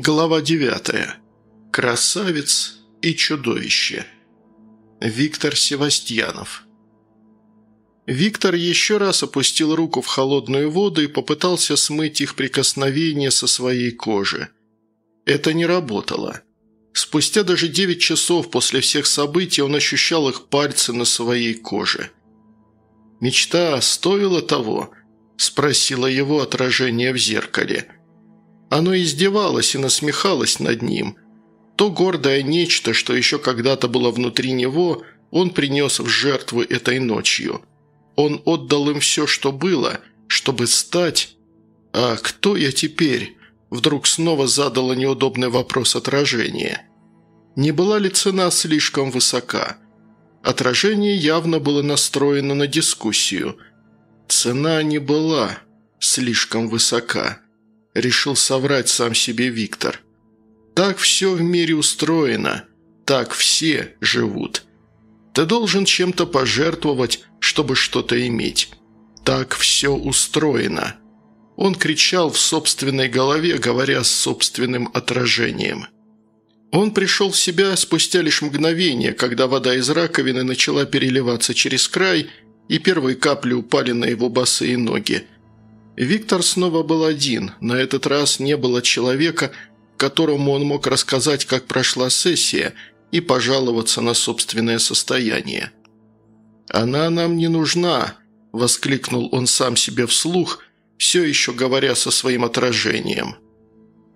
Глава 9. Красавец и чудовище. Виктор Севастьянов. Виктор еще раз опустил руку в холодную воду и попытался смыть их прикосновение со своей кожи. Это не работало. Спустя даже 9 часов после всех событий он ощущал их пальцы на своей коже. «Мечта стоила того?» – спросило его отражение в зеркале – оно издевалось и насмехалось над ним. То гордое нечто, что еще когда-то было внутри него, он принес в жертву этой ночью. Он отдал им все, что было, чтобы стать... «А кто я теперь?» Вдруг снова задало неудобный вопрос отражение. Не была ли цена слишком высока? Отражение явно было настроено на дискуссию. Цена не была слишком высока решил соврать сам себе Виктор. Так все в мире устроено, так все живут. Ты должен чем-то пожертвовать, чтобы что-то иметь. Так все устроено. Он кричал в собственной голове, говоря с собственным отражением. Он пришел в себя спустя лишь мгновение, когда вода из раковины начала переливаться через край, и первые капли упали на его босые ноги – Виктор снова был один. На этот раз не было человека, которому он мог рассказать, как прошла сессия, и пожаловаться на собственное состояние. «Она нам не нужна», – воскликнул он сам себе вслух, все еще говоря со своим отражением.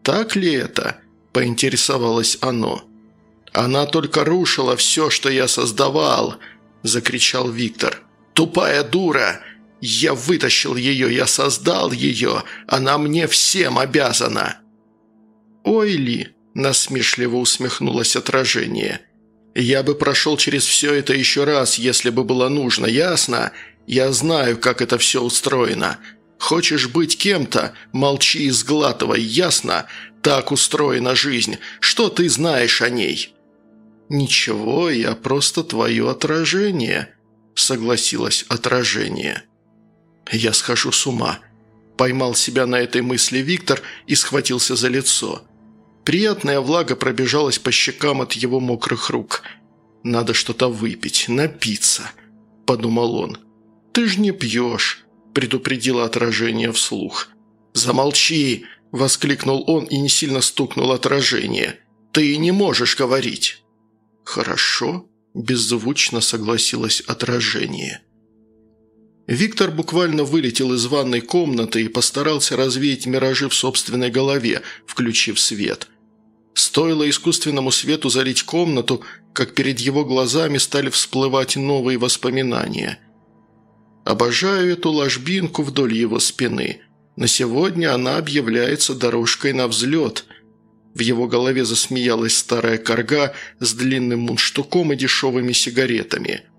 «Так ли это?» – поинтересовалось оно. «Она только рушила все, что я создавал», – закричал Виктор. «Тупая дура! Я вытащил ее, я создал ее, она мне всем обязана!» «Ой ли!» – насмешливо усмехнулось отражение. «Я бы прошел через все это еще раз, если бы было нужно, ясно? Я знаю, как это все устроено. Хочешь быть кем-то? Молчи и сглатывай, ясно? Так устроена жизнь. Что ты знаешь о ней?» «Ничего, я просто твое отражение», – согласилось отражение. «Я схожу с ума», – поймал себя на этой мысли Виктор и схватился за лицо. Приятная влага пробежалась по щекам от его мокрых рук. «Надо что-то выпить, напиться», – подумал он. «Ты ж не пьешь», – предупредило отражение вслух. «Замолчи!» – воскликнул он и не сильно стукнул отражение. «Ты не можешь говорить!» «Хорошо», – беззвучно согласилось отражение. Виктор буквально вылетел из ванной комнаты и постарался развеять миражи в собственной голове, включив свет. Стоило искусственному свету залить комнату, как перед его глазами стали всплывать новые воспоминания. Обожаю эту ложбинку вдоль его спины. На сегодня она объявляется дорожкой на взлет. В его голове засмеялась старая корга с длинным мундштуком и дешевыми сигаретами –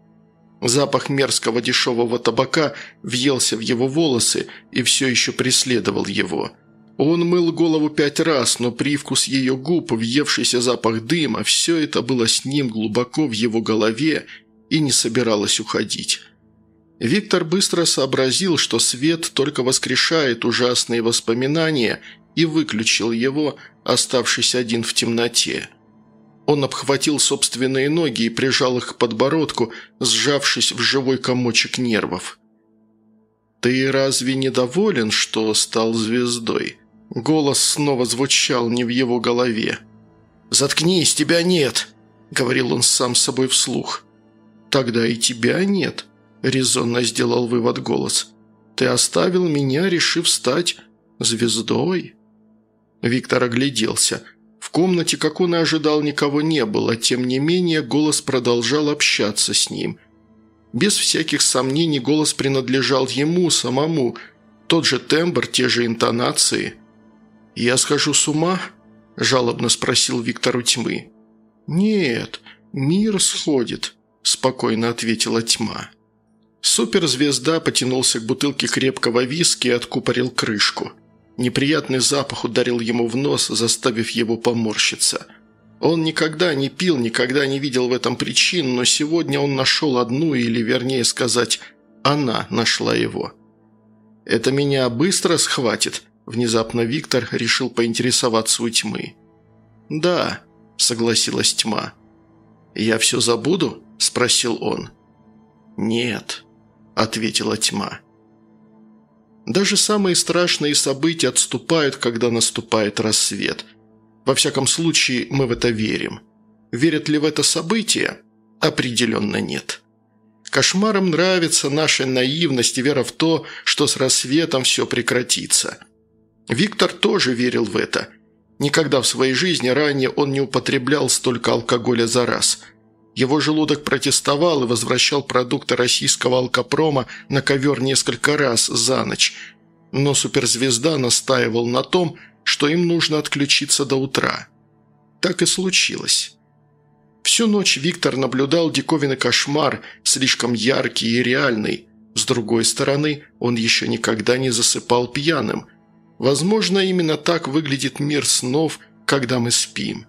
Запах мерзкого дешевого табака въелся в его волосы и все еще преследовал его. Он мыл голову пять раз, но привкус ее губ, въевшийся запах дыма, все это было с ним глубоко в его голове и не собиралось уходить. Виктор быстро сообразил, что свет только воскрешает ужасные воспоминания и выключил его, оставшись один в темноте. Он обхватил собственные ноги и прижал их к подбородку, сжавшись в живой комочек нервов. «Ты разве недоволен, что стал звездой?» Голос снова звучал не в его голове. «Заткнись, тебя нет!» – говорил он сам собой вслух. «Тогда и тебя нет», – резонно сделал вывод голос. «Ты оставил меня, решив стать звездой?» Виктор огляделся – в комнате, как он и ожидал, никого не было, тем не менее голос продолжал общаться с ним. Без всяких сомнений голос принадлежал ему самому, тот же тембр, те же интонации. «Я схожу с ума?» – жалобно спросил Виктор у тьмы. «Нет, мир сходит», – спокойно ответила тьма. Суперзвезда потянулся к бутылке крепкого виски и откупорил крышку. Неприятный запах ударил ему в нос, заставив его поморщиться. Он никогда не пил, никогда не видел в этом причин, но сегодня он нашел одну, или вернее сказать, она нашла его. «Это меня быстро схватит?» Внезапно Виктор решил поинтересоваться у тьмы. «Да», – согласилась тьма. «Я все забуду?» – спросил он. «Нет», – ответила тьма. Даже самые страшные события отступают, когда наступает рассвет. Во всяком случае, мы в это верим. Верят ли в это событие? Определенно нет. Кошмарам нравится наша наивность и вера в то, что с рассветом все прекратится. Виктор тоже верил в это. Никогда в своей жизни ранее он не употреблял столько алкоголя за раз – его желудок протестовал и возвращал продукты российского алкопрома на ковер несколько раз за ночь. Но суперзвезда настаивал на том, что им нужно отключиться до утра. Так и случилось. Всю ночь Виктор наблюдал диковинный кошмар, слишком яркий и реальный. С другой стороны, он еще никогда не засыпал пьяным. Возможно, именно так выглядит мир снов, когда мы спим.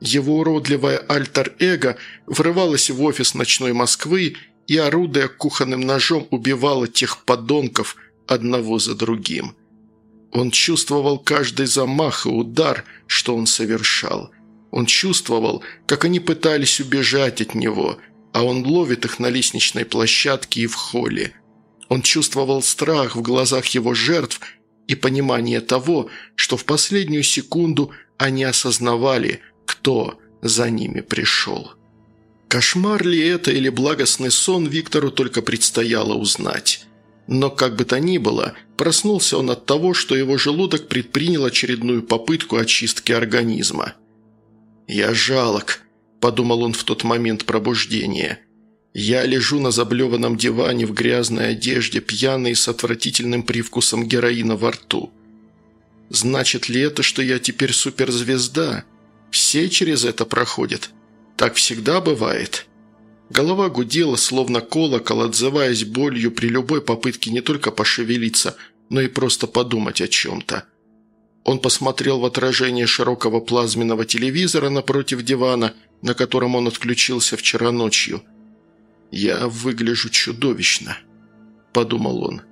Его уродливое альтер-эго врывалось в офис ночной Москвы и, орудуя кухонным ножом, убивало тех подонков одного за другим. Он чувствовал каждый замах и удар, что он совершал. Он чувствовал, как они пытались убежать от него, а он ловит их на лестничной площадке и в холле. Он чувствовал страх в глазах его жертв и понимание того, что в последнюю секунду они осознавали – кто за ними пришел. Кошмар ли это или благостный сон Виктору только предстояло узнать. Но как бы то ни было, проснулся он от того, что его желудок предпринял очередную попытку очистки организма. «Я жалок», – подумал он в тот момент пробуждения. «Я лежу на заблеванном диване в грязной одежде, пьяный с отвратительным привкусом героина во рту. Значит ли это, что я теперь суперзвезда?» Все через это проходят. Так всегда бывает». Голова гудела, словно колокол, отзываясь болью при любой попытке не только пошевелиться, но и просто подумать о чем-то. Он посмотрел в отражение широкого плазменного телевизора напротив дивана, на котором он отключился вчера ночью. «Я выгляжу чудовищно», – подумал он.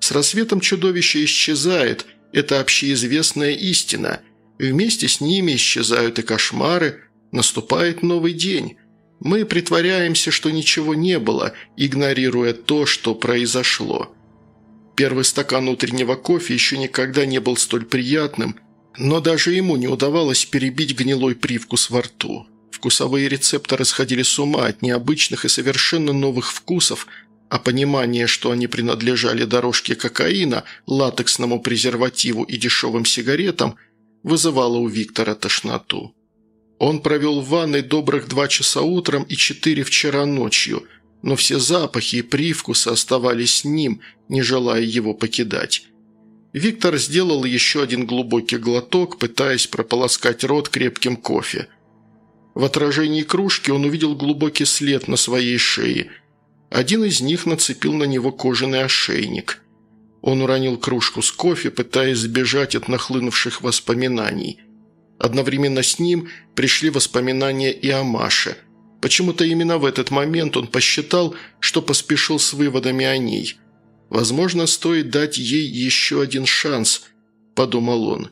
С рассветом чудовище исчезает, это общеизвестная истина – Вместе с ними исчезают и кошмары, наступает новый день. Мы притворяемся, что ничего не было, игнорируя то, что произошло. Первый стакан утреннего кофе еще никогда не был столь приятным, но даже ему не удавалось перебить гнилой привкус во рту. Вкусовые рецепторы сходили с ума от необычных и совершенно новых вкусов, а понимание, что они принадлежали дорожке кокаина, латексному презервативу и дешевым сигаретам – вызывало у Виктора тошноту. Он провел в ванной добрых два часа утром и четыре вчера ночью, но все запахи и привкусы оставались с ним, не желая его покидать. Виктор сделал еще один глубокий глоток, пытаясь прополоскать рот крепким кофе. В отражении кружки он увидел глубокий след на своей шее. Один из них нацепил на него кожаный ошейник. Он уронил кружку с кофе, пытаясь сбежать от нахлынувших воспоминаний. Одновременно с ним пришли воспоминания и о Маше. Почему-то именно в этот момент он посчитал, что поспешил с выводами о ней. «Возможно, стоит дать ей еще один шанс», – подумал он.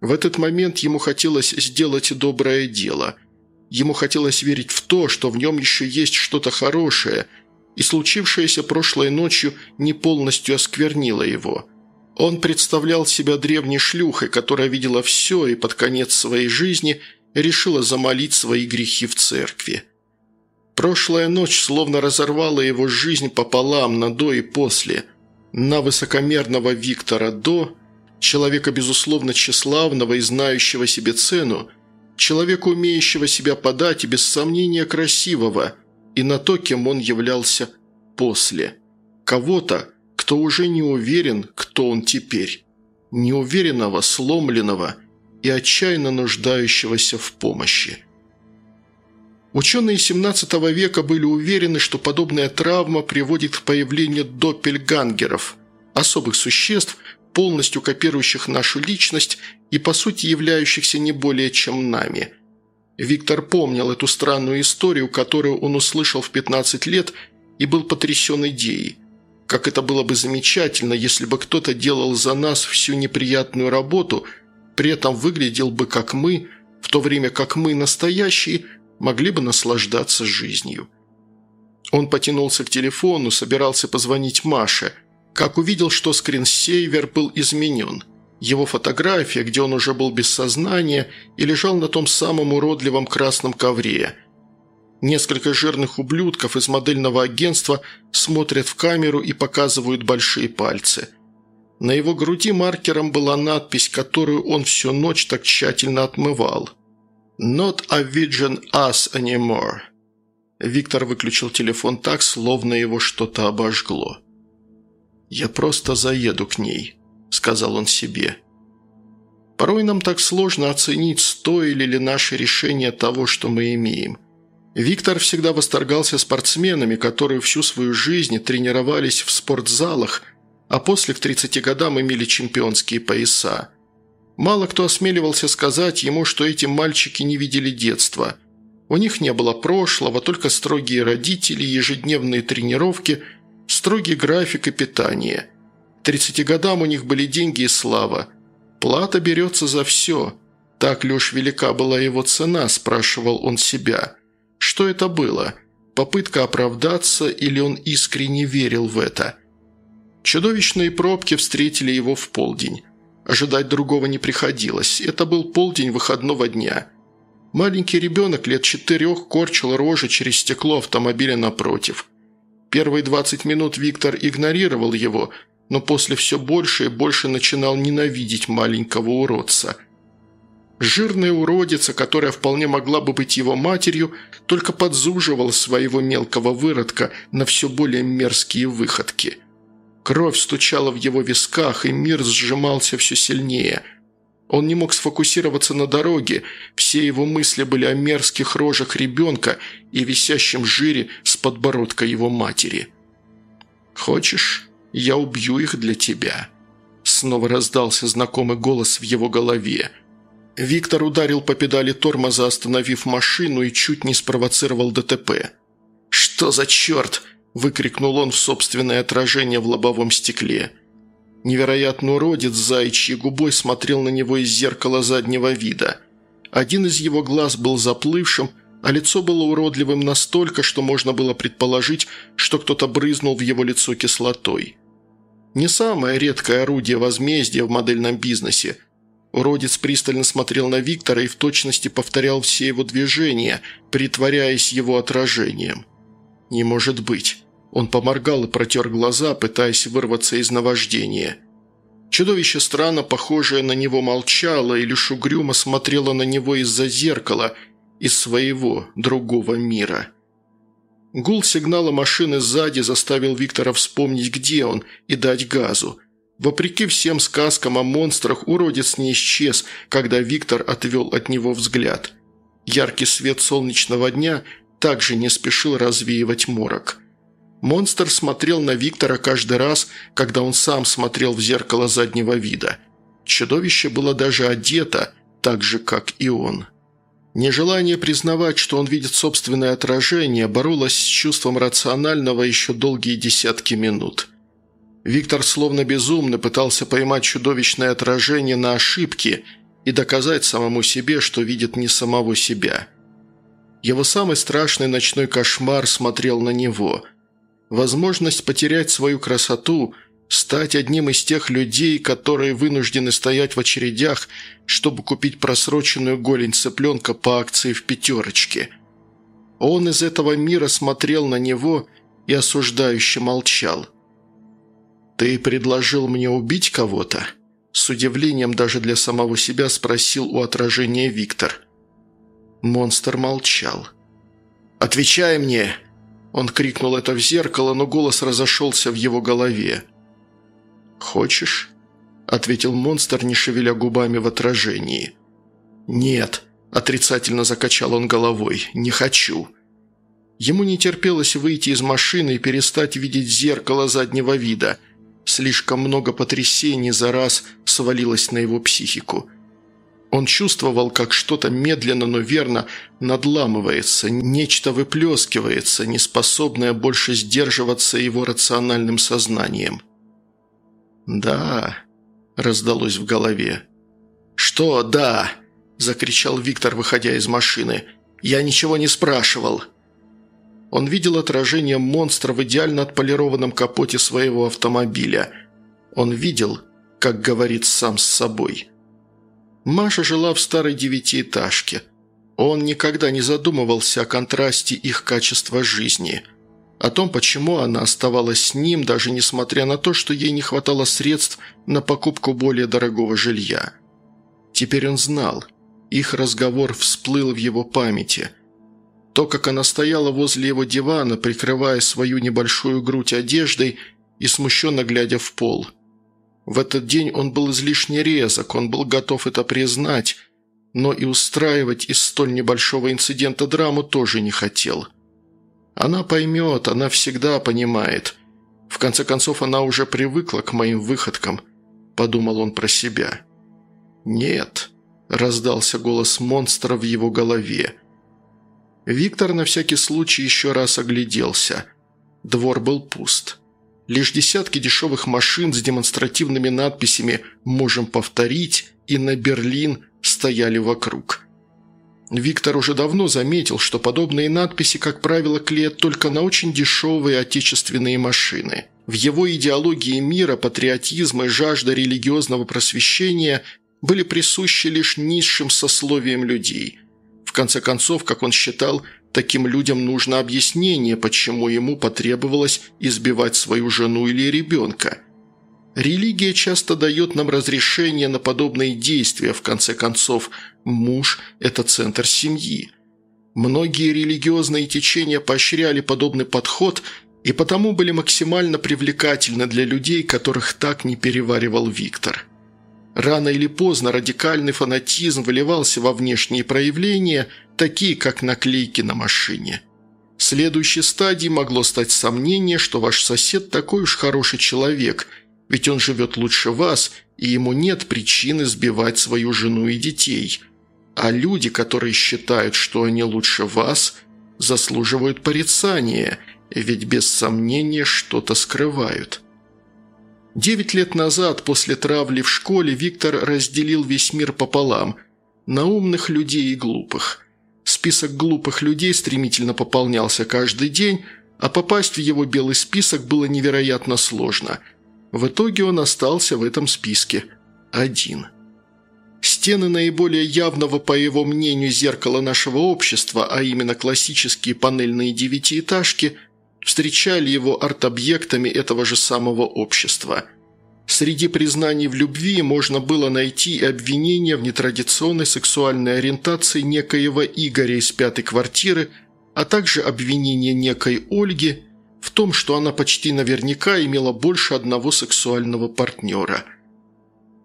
В этот момент ему хотелось сделать доброе дело. Ему хотелось верить в то, что в нем еще есть что-то хорошее – и случившееся прошлой ночью не полностью осквернило его. Он представлял себя древней шлюхой, которая видела все и под конец своей жизни решила замолить свои грехи в церкви. Прошлая ночь словно разорвала его жизнь пополам на «до» и «после». На высокомерного Виктора «до», человека, безусловно, тщеславного и знающего себе цену, человека, умеющего себя подать и без сомнения красивого – и на то, кем он являлся после. Кого-то, кто уже не уверен, кто он теперь. Неуверенного, сломленного и отчаянно нуждающегося в помощи. Ученые 17 века были уверены, что подобная травма приводит к появлению доппельгангеров, особых существ, полностью копирующих нашу личность и по сути являющихся не более чем нами – Виктор помнил эту странную историю, которую он услышал в 15 лет и был потрясен идеей. как это было бы замечательно, если бы кто-то делал за нас всю неприятную работу, при этом выглядел бы как мы, в то время как мы, настоящие, могли бы наслаждаться жизнью. Он потянулся к телефону, собирался позвонить Маше, как увидел, что скринсейвер был изменен. Его фотография, где он уже был без сознания и лежал на том самом уродливом красном ковре. Несколько жирных ублюдков из модельного агентства смотрят в камеру и показывают большие пальцы. На его груди маркером была надпись, которую он всю ночь так тщательно отмывал. «Not a virgin us anymore». Виктор выключил телефон так, словно его что-то обожгло. «Я просто заеду к ней», – сказал он себе. Порой нам так сложно оценить, стоили ли наши решения того, что мы имеем. Виктор всегда восторгался спортсменами, которые всю свою жизнь тренировались в спортзалах, а после к 30 годам имели чемпионские пояса. Мало кто осмеливался сказать ему, что эти мальчики не видели детства. У них не было прошлого, только строгие родители, ежедневные тренировки, строгий график и питание. К 30 годам у них были деньги и слава. Плата берется за все. Так ли уж велика была его цена, спрашивал он себя. Что это было? Попытка оправдаться или он искренне верил в это? Чудовищные пробки встретили его в полдень. Ожидать другого не приходилось. Это был полдень выходного дня. Маленький ребенок лет четырех корчил рожи через стекло автомобиля напротив. Первые 20 минут Виктор игнорировал его, но после все больше и больше начинал ненавидеть маленького уродца. Жирная уродица, которая вполне могла бы быть его матерью, только подзуживала своего мелкого выродка на все более мерзкие выходки – Кровь стучала в его висках, и мир сжимался все сильнее. Он не мог сфокусироваться на дороге, все его мысли были о мерзких рожах ребенка и висящем жире с подбородка его матери. «Хочешь, я убью их для тебя?» Снова раздался знакомый голос в его голове. Виктор ударил по педали тормоза, остановив машину и чуть не спровоцировал ДТП. «Что за черт?» – выкрикнул он в собственное отражение в лобовом стекле. Невероятный уродец заячьей губой смотрел на него из зеркала заднего вида. Один из его глаз был заплывшим, а лицо было уродливым настолько, что можно было предположить, что кто-то брызнул в его лицо кислотой. Не самое редкое орудие возмездия в модельном бизнесе. Уродец пристально смотрел на Виктора и в точности повторял все его движения, притворяясь его отражением. «Не может быть!» Он поморгал и протер глаза, пытаясь вырваться из наваждения. Чудовище, странно похожее на него, молчало и лишь угрюмо смотрело на него из-за зеркала, из своего другого мира. Гул сигнала машины сзади заставил Виктора вспомнить, где он, и дать газу. Вопреки всем сказкам о монстрах, уродец не исчез, когда Виктор отвел от него взгляд. Яркий свет солнечного дня также не спешил развеивать морок. Монстр смотрел на Виктора каждый раз, когда он сам смотрел в зеркало заднего вида. Чудовище было даже одето, так же, как и он. Нежелание признавать, что он видит собственное отражение, боролось с чувством рационального еще долгие десятки минут. Виктор словно безумно пытался поймать чудовищное отражение на ошибке и доказать самому себе, что видит не самого себя – его самый страшный ночной кошмар смотрел на него. Возможность потерять свою красоту, стать одним из тех людей, которые вынуждены стоять в очередях, чтобы купить просроченную голень цыпленка по акции в пятерочке. Он из этого мира смотрел на него и осуждающе молчал. «Ты предложил мне убить кого-то?» С удивлением даже для самого себя спросил у отражения Виктор – Монстр молчал. «Отвечай мне!» Он крикнул это в зеркало, но голос разошелся в его голове. «Хочешь?» – ответил монстр, не шевеля губами в отражении. «Нет», – отрицательно закачал он головой, – «не хочу». Ему не терпелось выйти из машины и перестать видеть зеркало заднего вида. Слишком много потрясений за раз свалилось на его психику – Он чувствовал, как что-то медленно, но верно надламывается, нечто выплескивается, неспособное больше сдерживаться его рациональным сознанием. «Да», – раздалось в голове. «Что «да»?» – закричал Виктор, выходя из машины. «Я ничего не спрашивал». Он видел отражение монстра в идеально отполированном капоте своего автомобиля. Он видел, как говорит сам с собой. Маша жила в старой девятиэтажке. Он никогда не задумывался о контрасте их качества жизни. О том, почему она оставалась с ним, даже несмотря на то, что ей не хватало средств на покупку более дорогого жилья. Теперь он знал. Их разговор всплыл в его памяти – то, как она стояла возле его дивана, прикрывая свою небольшую грудь одеждой и смущенно глядя в пол. В этот день он был излишне резок, он был готов это признать, но и устраивать из столь небольшого инцидента драму тоже не хотел. Она поймет, она всегда понимает. В конце концов, она уже привыкла к моим выходкам, подумал он про себя. «Нет», – раздался голос монстра в его голове – Виктор на всякий случай еще раз огляделся. Двор был пуст. Лишь десятки дешевых машин с демонстративными надписями «Можем повторить» и «На Берлин» стояли вокруг. Виктор уже давно заметил, что подобные надписи, как правило, клеят только на очень дешевые отечественные машины. В его идеологии мира патриотизм и жажда религиозного просвещения были присущи лишь низшим сословиям людей – в конце концов, как он считал, таким людям нужно объяснение, почему ему потребовалось избивать свою жену или ребенка. Религия часто дает нам разрешение на подобные действия, в конце концов, муж – это центр семьи. Многие религиозные течения поощряли подобный подход и потому были максимально привлекательны для людей, которых так не переваривал Виктор – Рано или поздно радикальный фанатизм выливался во внешние проявления, такие как наклейки на машине. Следующей стадией могло стать сомнение, что ваш сосед такой уж хороший человек, ведь он живет лучше вас, и ему нет причины сбивать свою жену и детей. А люди, которые считают, что они лучше вас, заслуживают порицания, ведь без сомнения что-то скрывают. Девять лет назад, после травли в школе, Виктор разделил весь мир пополам – на умных людей и глупых. Список глупых людей стремительно пополнялся каждый день, а попасть в его белый список было невероятно сложно. В итоге он остался в этом списке один. Стены наиболее явного, по его мнению, зеркала нашего общества, а именно классические панельные девятиэтажки – встречали его арт-объектами этого же самого общества. Среди признаний в любви можно было найти и обвинения в нетрадиционной сексуальной ориентации некоего Игоря из пятой квартиры, а также обвинения некой Ольги в том, что она почти наверняка имела больше одного сексуального партнера.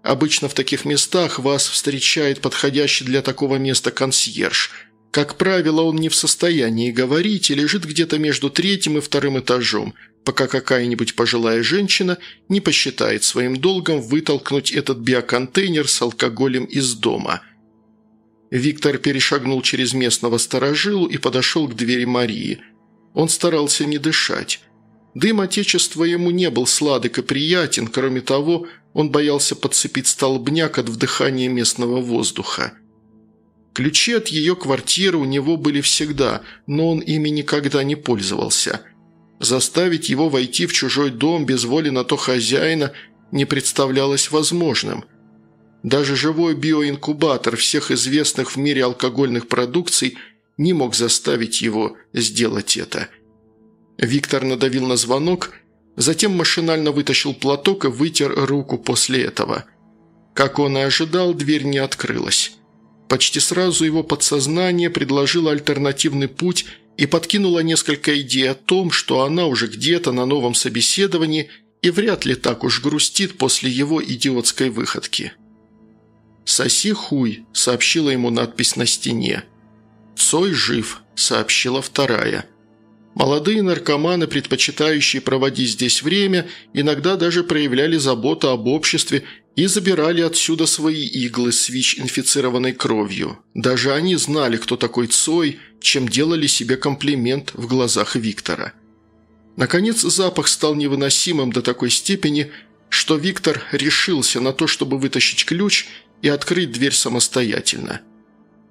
Обычно в таких местах вас встречает подходящий для такого места консьерж – как правило, он не в состоянии говорить и лежит где-то между третьим и вторым этажом, пока какая-нибудь пожилая женщина не посчитает своим долгом вытолкнуть этот биоконтейнер с алкоголем из дома. Виктор перешагнул через местного сторожилу и подошел к двери Марии. Он старался не дышать. Дым Отечества ему не был сладок и приятен, кроме того, он боялся подцепить столбняк от вдыхания местного воздуха. Ключи от ее квартиры у него были всегда, но он ими никогда не пользовался. Заставить его войти в чужой дом без воли на то хозяина не представлялось возможным. Даже живой биоинкубатор всех известных в мире алкогольных продукций не мог заставить его сделать это. Виктор надавил на звонок, затем машинально вытащил платок и вытер руку после этого. Как он и ожидал, дверь не открылась. Почти сразу его подсознание предложило альтернативный путь и подкинуло несколько идей о том, что она уже где-то на новом собеседовании и вряд ли так уж грустит после его идиотской выходки. «Соси хуй», – сообщила ему надпись на стене. «Цой жив», – сообщила вторая. Молодые наркоманы, предпочитающие проводить здесь время, иногда даже проявляли заботу об обществе и забирали отсюда свои иглы с ВИЧ-инфицированной кровью. Даже они знали, кто такой Цой, чем делали себе комплимент в глазах Виктора. Наконец запах стал невыносимым до такой степени, что Виктор решился на то, чтобы вытащить ключ и открыть дверь самостоятельно.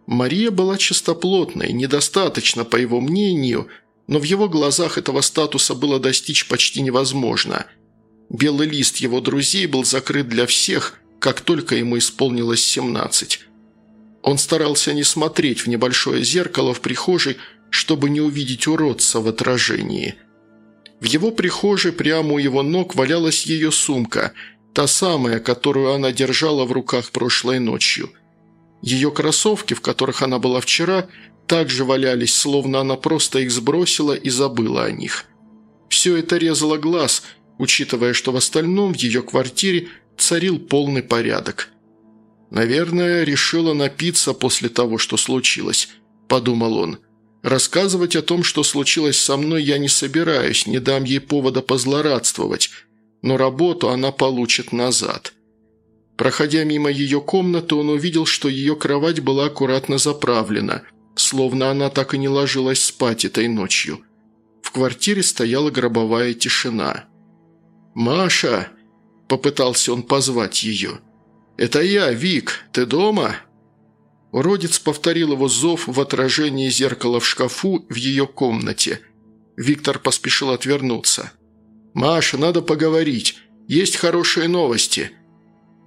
Мария была чистоплотной, недостаточно, по его мнению, но в его глазах этого статуса было достичь почти невозможно – Белый лист его друзей был закрыт для всех, как только ему исполнилось 17. Он старался не смотреть в небольшое зеркало в прихожей, чтобы не увидеть уродца в отражении. В его прихожей прямо у его ног валялась ее сумка, та самая, которую она держала в руках прошлой ночью. Ее кроссовки, в которых она была вчера, также валялись, словно она просто их сбросила и забыла о них. Все это резало глаз – учитывая, что в остальном в ее квартире царил полный порядок. «Наверное, решила напиться после того, что случилось», – подумал он. «Рассказывать о том, что случилось со мной, я не собираюсь, не дам ей повода позлорадствовать, но работу она получит назад». Проходя мимо ее комнаты, он увидел, что ее кровать была аккуратно заправлена, словно она так и не ложилась спать этой ночью. В квартире стояла гробовая тишина. «Маша!» – попытался он позвать ее. «Это я, Вик. Ты дома?» Уродец повторил его зов в отражении зеркала в шкафу в ее комнате. Виктор поспешил отвернуться. «Маша, надо поговорить. Есть хорошие новости».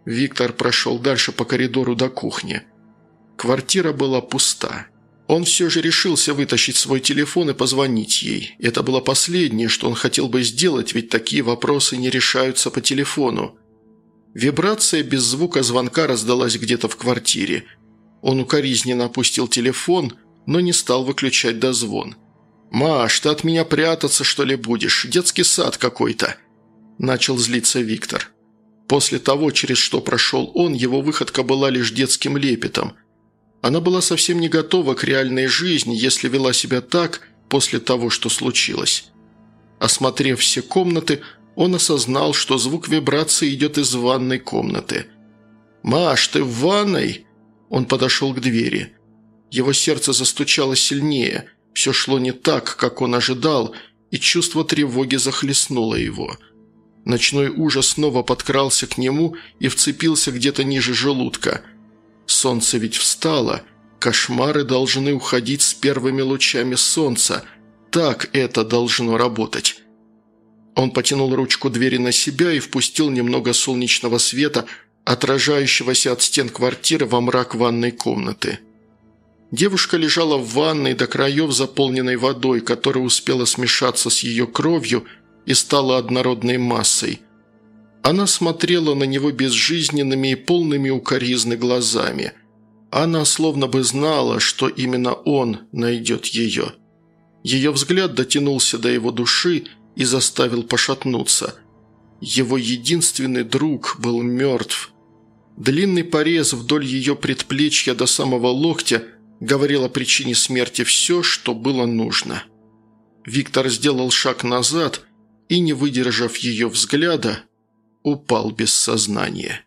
Виктор прошел дальше по коридору до кухни. Квартира была пуста. Он все же решился вытащить свой телефон и позвонить ей. Это было последнее, что он хотел бы сделать, ведь такие вопросы не решаются по телефону. Вибрация без звука звонка раздалась где-то в квартире. Он укоризненно опустил телефон, но не стал выключать дозвон. «Маш, ты от меня прятаться, что ли, будешь? Детский сад какой-то!» Начал злиться Виктор. После того, через что прошел он, его выходка была лишь детским лепетом – она была совсем не готова к реальной жизни, если вела себя так после того, что случилось. Осмотрев все комнаты, он осознал, что звук вибрации идет из ванной комнаты. «Маш, ты в ванной?» Он подошел к двери. Его сердце застучало сильнее. Все шло не так, как он ожидал, и чувство тревоги захлестнуло его. Ночной ужас снова подкрался к нему и вцепился где-то ниже желудка – Солнце ведь встало. Кошмары должны уходить с первыми лучами солнца. Так это должно работать. Он потянул ручку двери на себя и впустил немного солнечного света, отражающегося от стен квартиры во мрак ванной комнаты. Девушка лежала в ванной до краев, заполненной водой, которая успела смешаться с ее кровью и стала однородной массой – она смотрела на него безжизненными и полными укоризны глазами. Она словно бы знала, что именно он найдет ее. Ее взгляд дотянулся до его души и заставил пошатнуться. Его единственный друг был мертв. Длинный порез вдоль ее предплечья до самого локтя говорил о причине смерти все, что было нужно. Виктор сделал шаг назад и, не выдержав ее взгляда, упал без сознания.